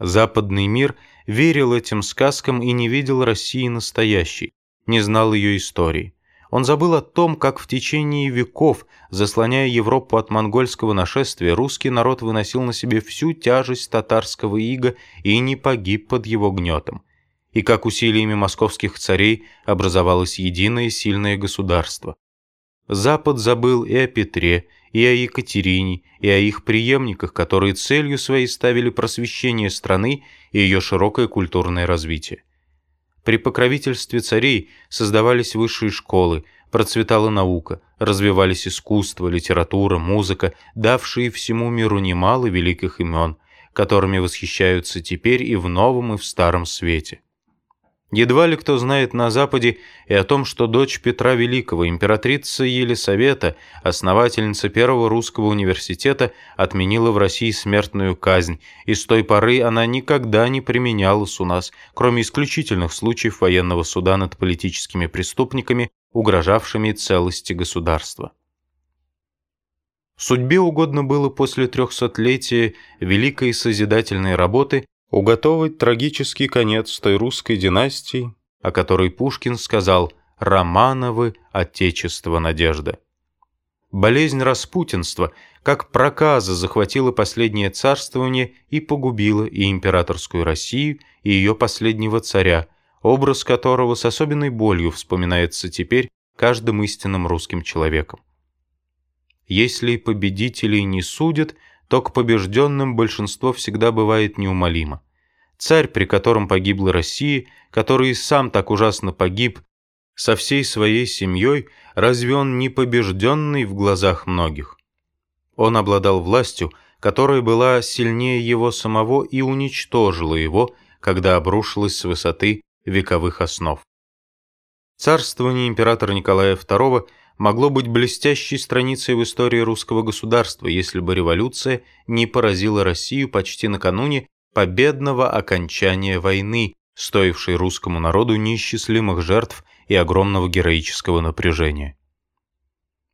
Западный мир верил этим сказкам и не видел России настоящей, не знал ее истории. Он забыл о том, как в течение веков, заслоняя Европу от монгольского нашествия, русский народ выносил на себе всю тяжесть татарского ига и не погиб под его гнетом, и как усилиями московских царей образовалось единое сильное государство. Запад забыл и о Петре, и о Екатерине, и о их преемниках, которые целью своей ставили просвещение страны и ее широкое культурное развитие. При покровительстве царей создавались высшие школы, процветала наука, развивались искусство, литература, музыка, давшие всему миру немало великих имен, которыми восхищаются теперь и в новом, и в старом свете. Едва ли кто знает на Западе и о том, что дочь Петра Великого, императрица Елисавета, основательница первого русского университета, отменила в России смертную казнь, и с той поры она никогда не применялась у нас, кроме исключительных случаев военного суда над политическими преступниками, угрожавшими целости государства. Судьбе угодно было после трехсотлетия великой созидательной работы уготовить трагический конец той русской династии, о которой Пушкин сказал «Романовы – отечество надежда». Болезнь распутинства, как проказа, захватила последнее царствование и погубила и императорскую Россию, и ее последнего царя, образ которого с особенной болью вспоминается теперь каждым истинным русским человеком. Если победителей не судят – то к побежденным большинство всегда бывает неумолимо. Царь, при котором погибла Россия, который сам так ужасно погиб, со всей своей семьей, разве он не побежденный в глазах многих? Он обладал властью, которая была сильнее его самого и уничтожила его, когда обрушилась с высоты вековых основ. Царствование императора Николая II – могло быть блестящей страницей в истории русского государства, если бы революция не поразила Россию почти накануне победного окончания войны, стоившей русскому народу неисчислимых жертв и огромного героического напряжения.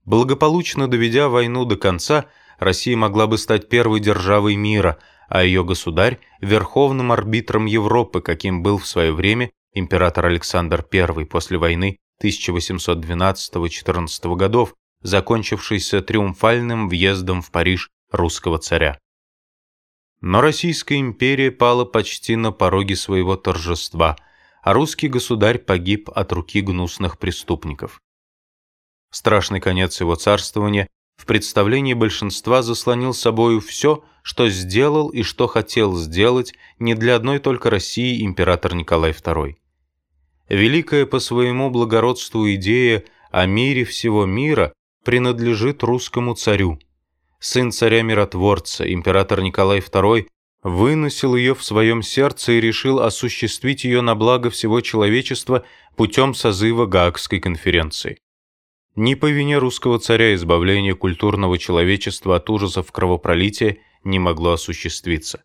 Благополучно доведя войну до конца, Россия могла бы стать первой державой мира, а ее государь – верховным арбитром Европы, каким был в свое время император Александр I после войны 1812-14 годов, закончившийся триумфальным въездом в Париж русского царя. Но Российская империя пала почти на пороге своего торжества, а русский государь погиб от руки гнусных преступников. Страшный конец его царствования в представлении большинства заслонил собою все, что сделал и что хотел сделать не для одной только России император Николай II. Великая по своему благородству идея о мире всего мира принадлежит русскому царю. Сын царя-миротворца, император Николай II, выносил ее в своем сердце и решил осуществить ее на благо всего человечества путем созыва Гаагской конференции. Ни по вине русского царя избавление культурного человечества от ужасов кровопролития не могло осуществиться.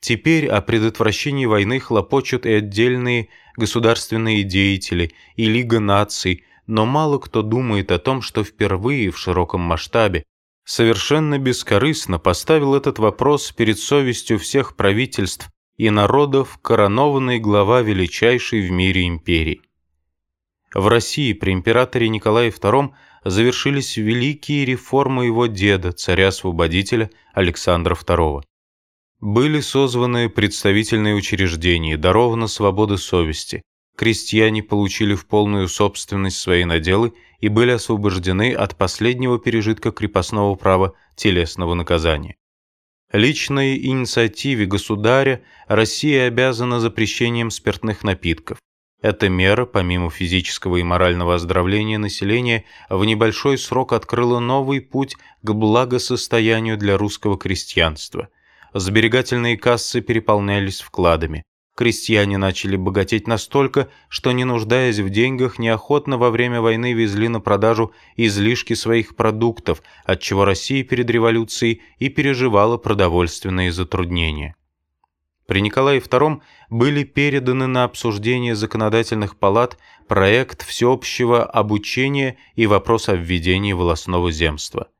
Теперь о предотвращении войны хлопочут и отдельные государственные деятели, и Лига наций, но мало кто думает о том, что впервые в широком масштабе совершенно бескорыстно поставил этот вопрос перед совестью всех правительств и народов коронованный глава величайшей в мире империи. В России при императоре Николае II завершились великие реформы его деда, царя-освободителя Александра II. Были созваны представительные учреждения, дарована свобода совести. Крестьяне получили в полную собственность свои наделы и были освобождены от последнего пережитка крепостного права телесного наказания. Личной инициативе государя Россия обязана запрещением спиртных напитков. Эта мера, помимо физического и морального оздоровления населения, в небольшой срок открыла новый путь к благосостоянию для русского крестьянства – Сберегательные кассы переполнялись вкладами. Крестьяне начали богатеть настолько, что, не нуждаясь в деньгах, неохотно во время войны везли на продажу излишки своих продуктов, отчего Россия перед революцией и переживала продовольственные затруднения. При Николае II были переданы на обсуждение законодательных палат проект всеобщего обучения и вопрос о введении волосного земства –